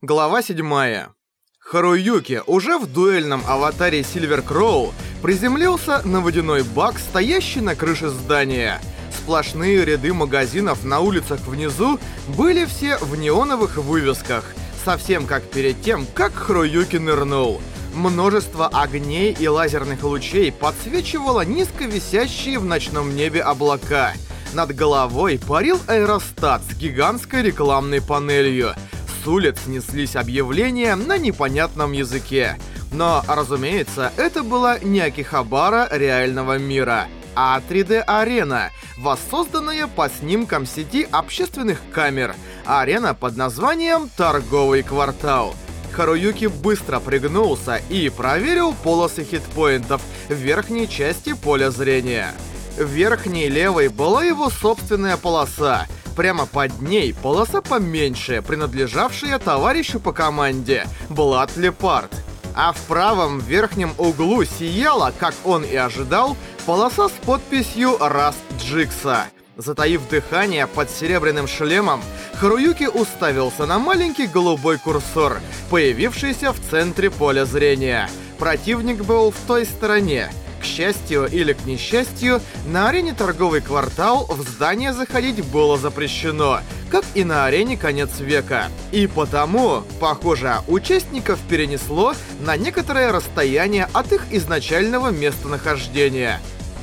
Глава 7. Харуюки уже в дуэльном аватаре Сильвер Кроу приземлился на водяной бак, стоящий на крыше здания. Сплошные ряды магазинов на улицах внизу были все в неоновых вывесках, совсем как перед тем, как Харуюки нырнул. Множество огней и лазерных лучей подсвечивало низко висящие в ночном небе облака. Над головой парил аэростат с гигантской рекламной панелью — с улиц неслись объявления на непонятном языке. Но, разумеется, это была не Акихабара реального мира, а 3D-арена, воссозданная по снимкам сети общественных камер. Арена под названием «Торговый квартал». Харуюки быстро пригнулся и проверил полосы хитпоинтов в верхней части поля зрения. В верхней левой была его собственная полоса — прямо под ней полоса поменьше, принадлежавшая товарищу по команде, Блад Лепард. А в правом верхнем углу сияла, как он и ожидал, полоса с подписью «Раст Джикса». Затаив дыхание под серебряным шлемом, Харуюки уставился на маленький голубой курсор, появившийся в центре поля зрения. Противник был в той стороне, к счастью или к несчастью, на арене торговый квартал в здание заходить было запрещено, как и на арене конец века. И потому, похоже, участников перенесло на некоторое расстояние от их изначального местонахождения.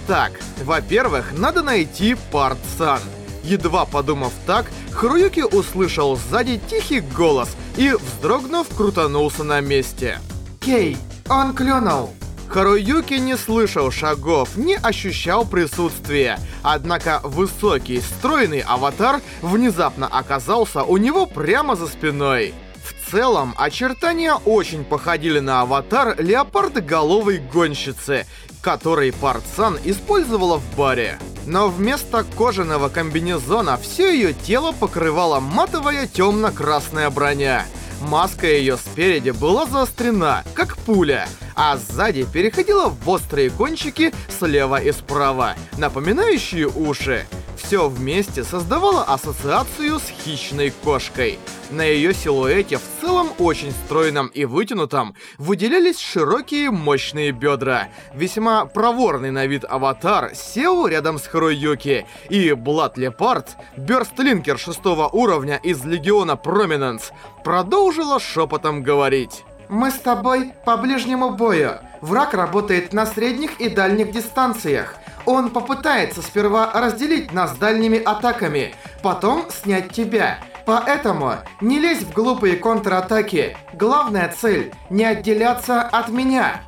Так, во-первых, надо найти Парт-сан. Едва подумав так, Харуюки услышал сзади тихий голос и, вздрогнув, крутанулся на месте. «Кей, он клюнул!» Харуюки не слышал шагов, не ощущал присутствия. Однако высокий, стройный аватар внезапно оказался у него прямо за спиной. В целом, очертания очень походили на аватар леопардоголовой гонщицы, который Парцан использовала в баре. Но вместо кожаного комбинезона все ее тело покрывала матовая темно-красная броня. Маска ее спереди была заострена, как пуля, а сзади переходила в острые кончики слева и справа, напоминающие уши. Все вместе создавало ассоциацию с хищной кошкой. На ее силуэте в целом очень стройном и вытянутом выделялись широкие мощные бедра. Весьма проворный на вид аватар сел рядом с Харуюки, и Блад Лепард, бёрстлинкер шестого уровня из Легиона Проминенс, продолжила шепотом говорить. Мы с тобой по ближнему бою. Враг работает на средних и дальних дистанциях. Он попытается сперва разделить нас дальними атаками, потом снять тебя. Поэтому не лезь в глупые контратаки. Главная цель — не отделяться от меня.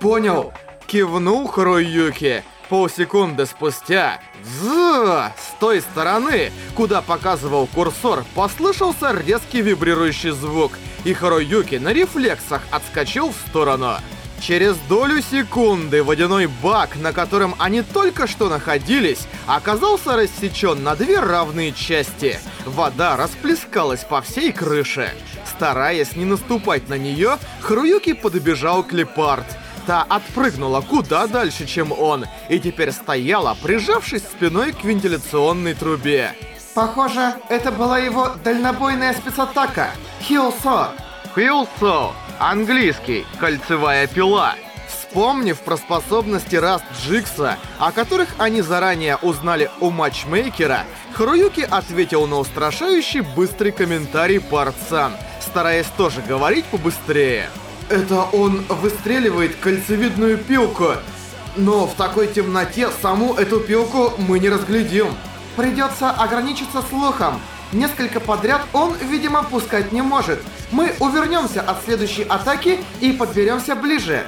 Понял. Кивнул Харуюки. Полсекунды спустя, з с той стороны, куда показывал курсор, послышался резкий вибрирующий звук — и Харуюки на рефлексах отскочил в сторону. Через долю секунды водяной бак, на котором они только что находились, оказался рассечен на две равные части. Вода расплескалась по всей крыше. Стараясь не наступать на нее, Харуюки подбежал к Лепард. Та отпрыгнула куда дальше, чем он, и теперь стояла, прижавшись спиной к вентиляционной трубе. Похоже, это была его дальнобойная спецатака. Хилсо. Хилсо. Английский. Кольцевая пила. Вспомнив про способности Раст Джикса, о которых они заранее узнали у матчмейкера, Харуюки ответил на устрашающий быстрый комментарий Парцан, стараясь тоже говорить побыстрее. Это он выстреливает кольцевидную пилку, но в такой темноте саму эту пилку мы не разглядим. Придется ограничиться слухом. Несколько подряд он, видимо, пускать не может. Мы увернемся от следующей атаки и подберемся ближе.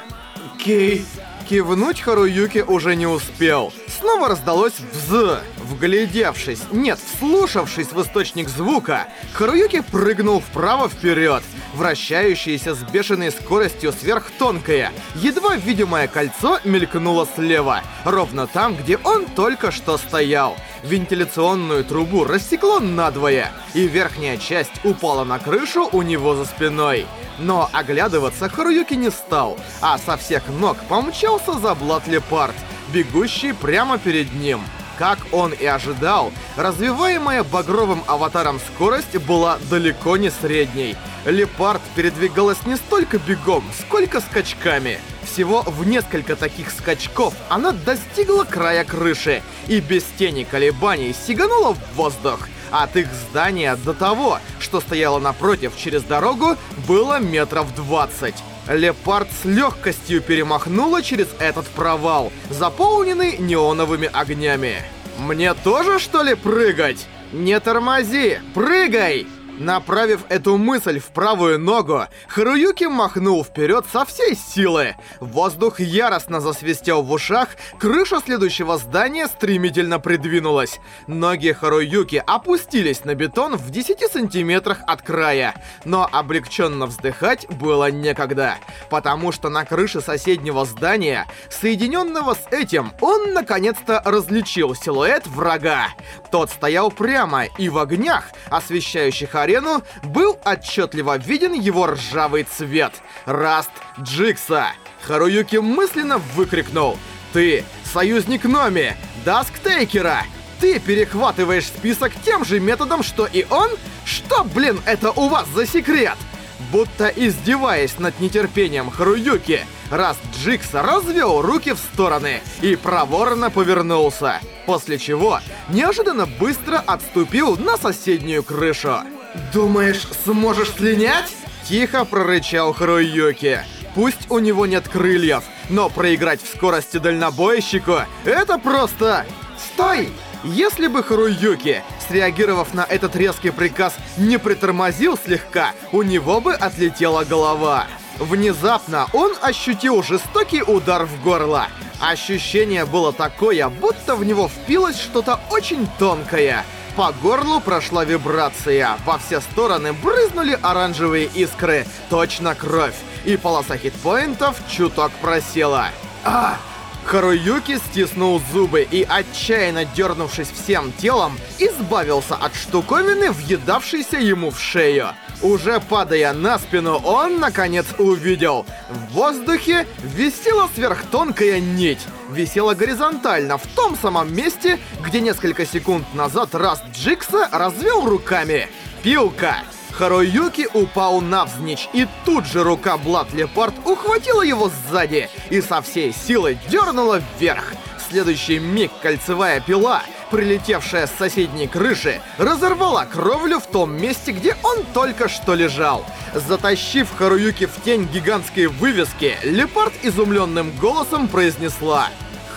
Кей. Кивнуть Харуюки уже не успел. Снова раздалось «вз». Вглядевшись, нет, вслушавшись в источник звука, Харуюки прыгнул вправо-вперед. Вращающееся с бешеной скоростью сверхтонкое, едва видимое кольцо мелькнуло слева, ровно там, где он только что стоял. Вентиляционную трубу рассекло надвое, и верхняя часть упала на крышу у него за спиной. Но оглядываться Харуюки не стал, а со всех ног помчался за Блат Лепард, бегущий прямо перед ним. Как он и ожидал, развиваемая багровым аватаром скорость была далеко не средней. Лепард передвигалась не столько бегом, сколько скачками. Всего в несколько таких скачков она достигла края крыши и без тени колебаний сиганула в воздух. От их здания до того, что стояло напротив через дорогу, было метров 20. Лепард с легкостью перемахнула через этот провал, заполненный неоновыми огнями. «Мне тоже, что ли, прыгать?» «Не тормози! Прыгай!» Направив эту мысль в правую ногу, Харуюки махнул вперед со всей силы. Воздух яростно засвистел в ушах, крыша следующего здания стремительно придвинулась. Ноги Харуюки опустились на бетон в 10 сантиметрах от края, но облегченно вздыхать было некогда, потому что на крыше соседнего здания, соединенного с этим, он наконец-то различил силуэт врага. Тот стоял прямо и в огнях, освещающих арену, арену, был отчетливо виден его ржавый цвет. Раст Джикса. Харуюки мысленно выкрикнул. «Ты союзник Номи, Дасктейкера! Ты перехватываешь список тем же методом, что и он? Что, блин, это у вас за секрет?» Будто издеваясь над нетерпением Харуюки, раз Джикса развел руки в стороны и проворно повернулся, после чего неожиданно быстро отступил на соседнюю крышу. «Думаешь, сможешь слинять?» Тихо прорычал Харуюки. Пусть у него нет крыльев, но проиграть в скорости дальнобойщику — это просто... Стой! Если бы Харуюки, среагировав на этот резкий приказ, не притормозил слегка, у него бы отлетела голова. Внезапно он ощутил жестокий удар в горло. Ощущение было такое, будто в него впилось что-то очень тонкое — по горлу прошла вибрация. Во все стороны брызнули оранжевые искры. Точно кровь. И полоса хитпоинтов чуток просела. А! Харуюки стиснул зубы и, отчаянно дернувшись всем телом, избавился от штуковины, въедавшейся ему в шею. Уже падая на спину, он, наконец, увидел. В воздухе висела сверхтонкая нить. Висела горизонтально, в том самом месте, где несколько секунд назад Раст Джикса развел руками. Пилка! Харуюки упал навзничь, и тут же рука Блад Лепард ухватила его сзади и со всей силы дернула вверх. В следующий миг кольцевая пила, прилетевшая с соседней крыши, разорвала кровлю в том месте, где он только что лежал. Затащив Харуюки в тень гигантской вывески, Лепард изумленным голосом произнесла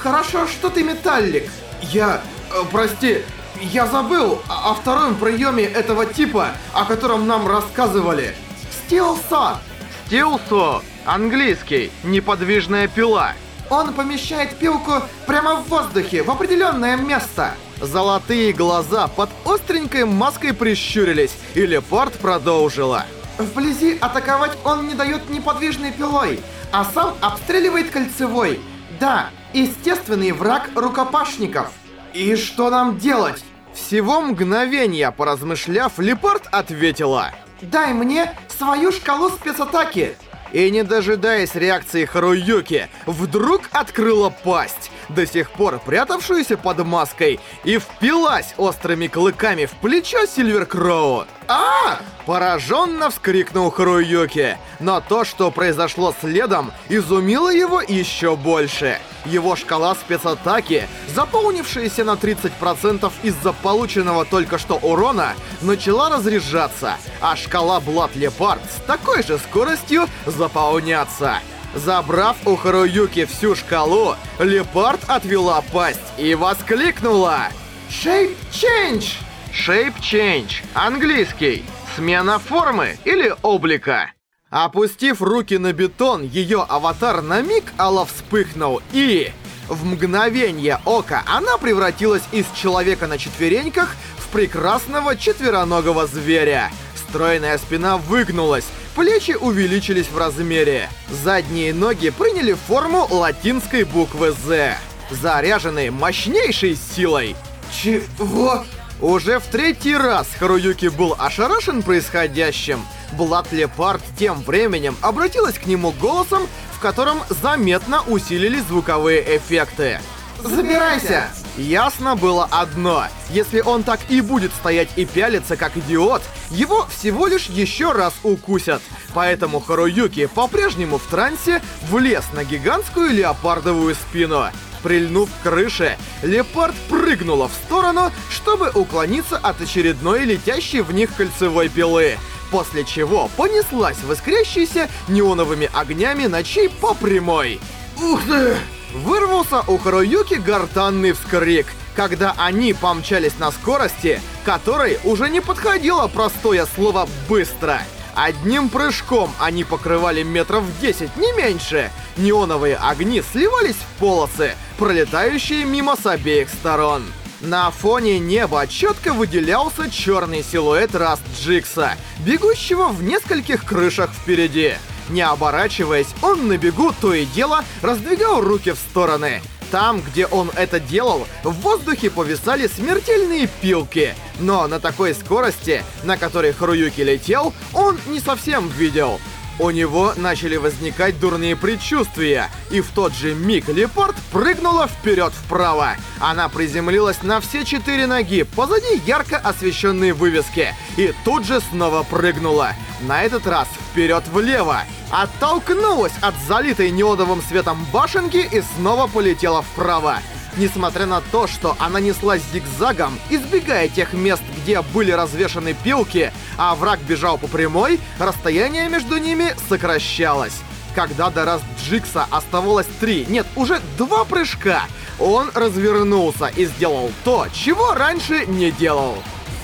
«Хорошо, что ты металлик. Я... Э, прости, я забыл о втором приеме этого типа, о котором нам рассказывали. Стилсо. Стилсо. Английский. Неподвижная пила. Он помещает пилку прямо в воздухе, в определенное место. Золотые глаза под остренькой маской прищурились, и Лепард продолжила. Вблизи атаковать он не дает неподвижной пилой, а сам обстреливает кольцевой. Да, естественный враг рукопашников. «И что нам делать?» Всего мгновения поразмышляв, Лепард ответила. «Дай мне свою шкалу спецатаки!» И не дожидаясь реакции Харуюки, вдруг открыла пасть, до сих пор прятавшуюся под маской, и впилась острыми клыками в плечо Сильвер Кроу. а Пораженно вскрикнул Харуюки. Но то, что произошло следом, изумило его еще больше. Его шкала спецатаки, заполнившаяся на 30% из-за полученного только что урона, начала разряжаться, а шкала Blood Leopard с такой же скоростью заполняться. Забрав у Харуюки всю шкалу, Лепард отвела пасть и воскликнула «Shape Change!» Shape Change. Английский. Смена формы или облика. Опустив руки на бетон, ее аватар на миг Алла вспыхнул и... В мгновение ока она превратилась из человека на четвереньках в прекрасного четвероногого зверя. Стройная спина выгнулась, плечи увеличились в размере. Задние ноги приняли форму латинской буквы «З», заряженные мощнейшей силой. Чего? Уже в третий раз Харуюки был ошарашен происходящим. Блад Лепард тем временем обратилась к нему голосом, в котором заметно усилились звуковые эффекты. «Забирайся!» Ясно было одно. Если он так и будет стоять и пялиться, как идиот, его всего лишь еще раз укусят. Поэтому Харуюки по-прежнему в трансе влез на гигантскую леопардовую спину. Прильнув к крыше, леопард прыгнула в сторону, чтобы уклониться от очередной летящей в них кольцевой пилы. После чего понеслась в искрящейся неоновыми огнями ночей по прямой. Ух ты! Вырвался у Харуюки гортанный вскрик, когда они помчались на скорости, которой уже не подходило простое слово «быстро». Одним прыжком они покрывали метров 10, не меньше. Неоновые огни сливались в полосы, пролетающие мимо с обеих сторон. На фоне неба четко выделялся черный силуэт Раст Джикса, бегущего в нескольких крышах впереди. Не оборачиваясь, он на бегу то и дело раздвигал руки в стороны. Там, где он это делал, в воздухе повисали смертельные пилки. Но на такой скорости, на которой Харуюки летел, он не совсем видел. У него начали возникать дурные предчувствия, и в тот же миг Лепорт прыгнула вперед вправо. Она приземлилась на все четыре ноги позади ярко освещенной вывески, и тут же снова прыгнула. На этот раз вперед влево. Оттолкнулась от залитой неодовым светом башенки и снова полетела вправо. Несмотря на то, что она неслась зигзагом, избегая тех мест, где были развешаны пилки, а враг бежал по прямой, расстояние между ними сокращалось. Когда до раз Джикса оставалось три, нет, уже два прыжка, он развернулся и сделал то, чего раньше не делал.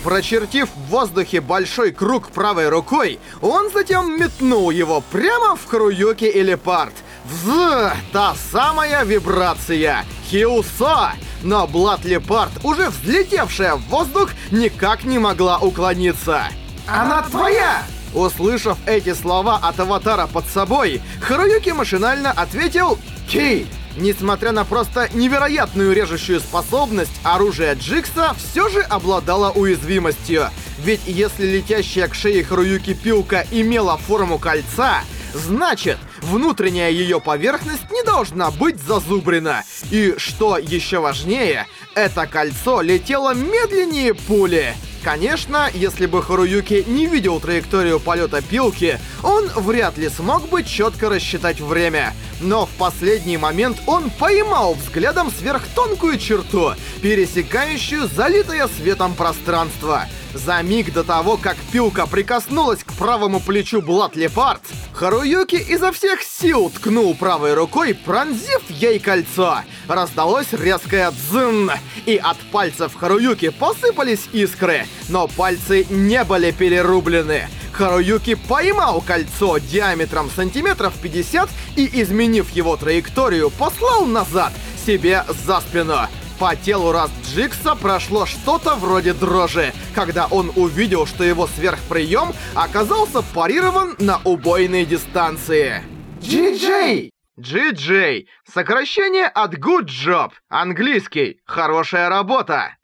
Прочертив в воздухе большой круг правой рукой, он затем метнул его прямо в Харуюки и Лепард. Вз! Та самая вибрация! Хиусо! Но Блад Лепард, уже взлетевшая в воздух, никак не могла уклониться. Она твоя! Услышав эти слова от аватара под собой, Харуюки машинально ответил «Ки!». Несмотря на просто невероятную режущую способность, оружие Джикса все же обладало уязвимостью. Ведь если летящая к шее Харуюки пилка имела форму кольца, значит, внутренняя ее поверхность не должна быть зазубрена. И что еще важнее, это кольцо летело медленнее пули. Конечно, если бы Харуюки не видел траекторию полета пилки, он вряд ли смог бы четко рассчитать время. Но в последний момент он поймал взглядом сверхтонкую черту, пересекающую залитое светом пространство. За миг до того, как пилка прикоснулась к правому плечу Блад Лепард, Харуюки изо всех сил ткнул правой рукой, пронзив ей кольцо. Раздалось резкое дзын, и от пальцев Харуюки посыпались искры, но пальцы не были перерублены. Харуюки поймал кольцо диаметром сантиметров 50 и, изменив его траекторию, послал назад, себе за спину. По телу Раст Джикса прошло что-то вроде дрожи, когда он увидел, что его сверхприем оказался парирован на убойной дистанции. Джи-Джей! GJ. Сокращение от Good Job. Английский. Хорошая работа.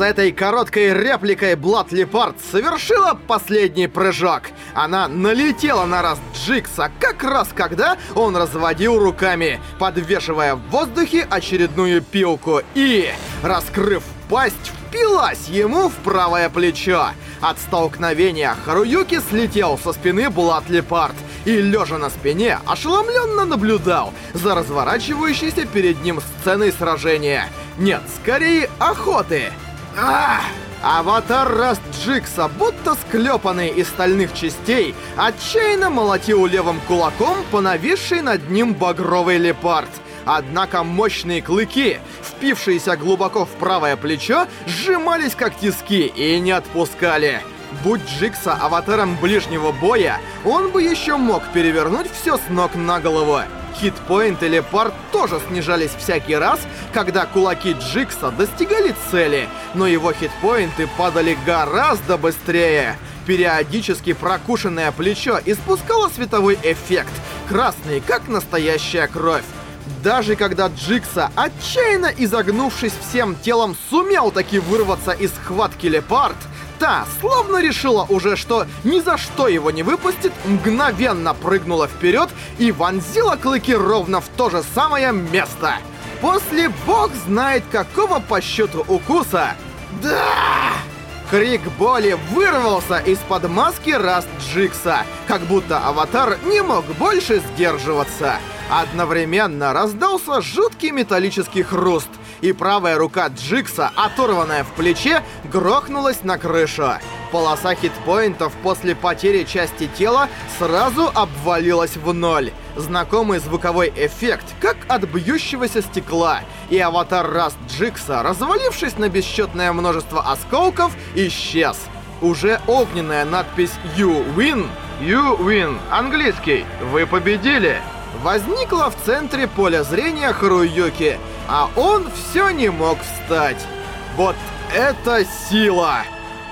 С этой короткой репликой Блад Лепард совершила последний прыжок. Она налетела на раз Джикса как раз когда он разводил руками, подвешивая в воздухе очередную пилку и, раскрыв пасть, впилась ему в правое плечо. От столкновения Харуюки слетел со спины Блад Лепард и, лежа на спине, ошеломленно наблюдал за разворачивающейся перед ним сценой сражения. Нет, скорее, охоты. Ах! Аватар Раст Джикса, будто склепанный из стальных частей, отчаянно молотил левым кулаком по нависшей над ним багровый лепард. Однако мощные клыки, впившиеся глубоко в правое плечо, сжимались как тиски и не отпускали. Будь Джикса аватаром ближнего боя, он бы еще мог перевернуть все с ног на голову. Хитпоинт или пар тоже снижались всякий раз, когда кулаки Джикса достигали цели, но его хитпоинты падали гораздо быстрее. Периодически прокушенное плечо испускало световой эффект, красный, как настоящая кровь. Даже когда Джикса, отчаянно изогнувшись всем телом, сумел таки вырваться из схватки Лепард, та, словно решила уже, что ни за что его не выпустит, мгновенно прыгнула вперед и вонзила клыки ровно в то же самое место. После бог знает какого по счету укуса. Да! Крик боли вырвался из-под маски Раст Джикса, как будто аватар не мог больше сдерживаться. Одновременно раздался жуткий металлический хруст, и правая рука Джикса, оторванная в плече, грохнулась на крышу. Полоса хитпоинтов после потери части тела сразу обвалилась в ноль. Знакомый звуковой эффект, как от бьющегося стекла. И аватар Раст Джикса, развалившись на бесчетное множество осколков, исчез. Уже огненная надпись «You win» «You win» английский «Вы победили» возникла в центре поля зрения Харуюки, а он все не мог встать. Вот это сила!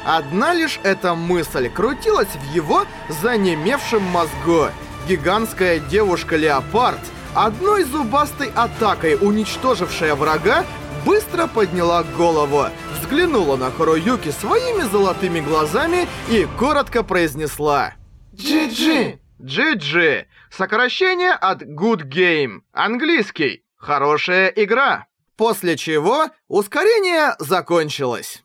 Одна лишь эта мысль крутилась в его занемевшем мозгу. Гигантская девушка-леопард, одной зубастой атакой уничтожившая врага, быстро подняла голову, взглянула на Харуюки своими золотыми глазами и коротко произнесла «Джи-джи!» «Джи-джи» — сокращение от «good game», английский «хорошая игра». После чего ускорение закончилось.